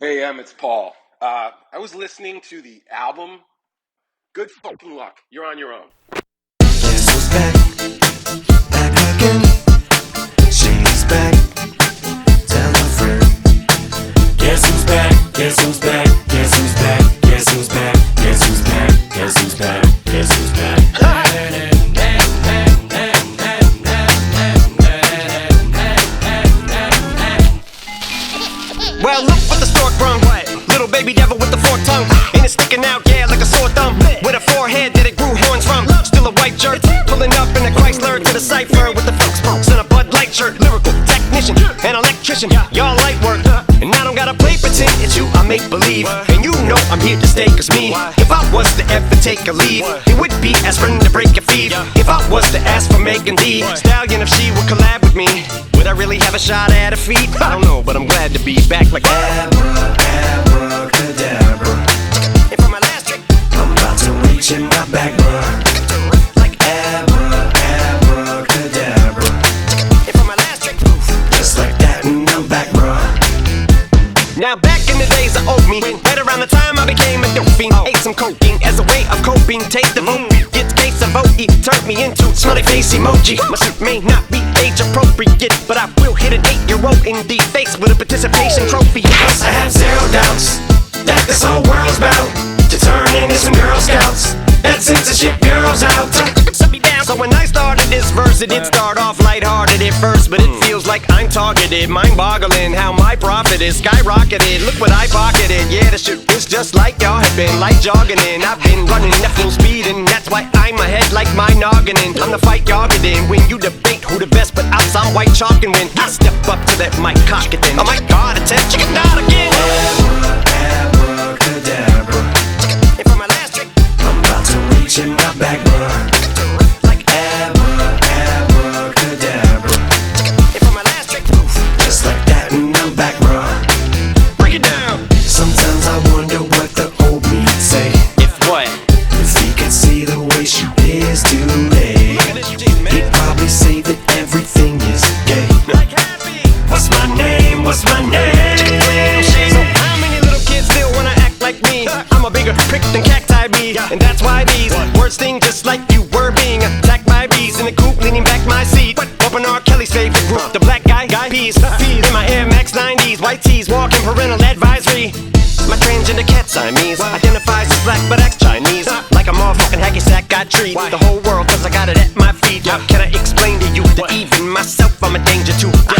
Hey, Em, it's Paul. Uh, I was listening to the album. Good fucking luck. You're on your own. Guess who's back? Back again. She's back. Tell a friend. Guess who's back? Guess who's back? Well, look what the stork brung. Little baby devil with the forked tongue. And it's sticking out, yeah, like a sore thumb. With a forehead that it grew horns from. Still a white jerk. Pulling up in a Chrysler to the cipher electrician. Y'all light work. And I don't gotta play pretend. It's you, I make believe. And you know I'm here to stay, cause me. If I was to ever take a leave, it would be as friend to break a feed. If I was to ask for Megan Thee Stallion, if she would collab with me, would I really have a shot at a feat? I don't know, but I'm glad to be back like Abra, the days of old me, right around the time I became a dope fiend, ate some cocaine as a way of coping. Take the vote, get case of OE, turned me into smiley face emoji. My suit may not be age appropriate, but I will hit an eight-year-old in the face with a participation trophy. Cause I have zero doubts that this whole world's about to turn into some Girl Scouts. That censorship bureau's out. Shut me down. So when I started this verse, it did start lighthearted at first, but it feels like I'm targeted. Mind-boggling how my profit is skyrocketed. Look what I pocketed. Yeah, the shit is just like y'all have been, like jogging in. I've been running at full speed, and that's why I'm ahead like my noggin. I'm the fight y'all get in. When just like you were being attacked by bees in the coop, leaning back my seat. Bumping R. Kelly's favorite group, the black guy, guy peas. In my Air Max 90s, white tees, walking parental advisory. My transgender cat Siamese identifies as black but acts Chinese. Like a motherfucking hacky sack, I treat the whole world cause I got it at my feet. How can I explain to you that even myself I'm a danger to?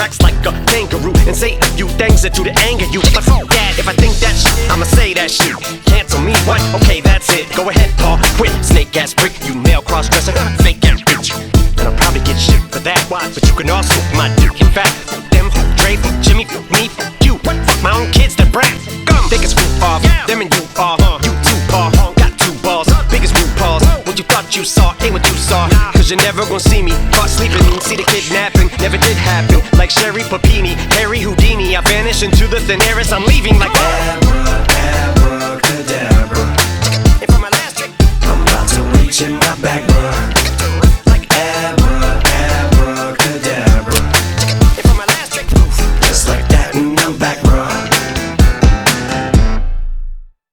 I hop on tracks like a kangaroo and say a few things that do to anger you. But fuck that, if I think that shit, I'ma say that shit. Cancel me, what? Okay, that's it. Go ahead, Paul. Quit, snake ass prick, you male cross dresser, fake ass bitch. And I'll probably get shit for that. Why? But you can also my dick. In fact, them, Dre, Jimmy, me, you. What? Fuck my own kids, they're brat. Gum, they can screw off. Them and you are. You two are. Got two balls, biggest as RuPaul's. What you thought you saw ain't what you saw. Cause you're never gonna see me caught sleeping. See the kidnapping, never did happen. Like Sherri Papini, Harry Houdini. I vanish into the thin air as I'm leaving like Abra, abracadabra.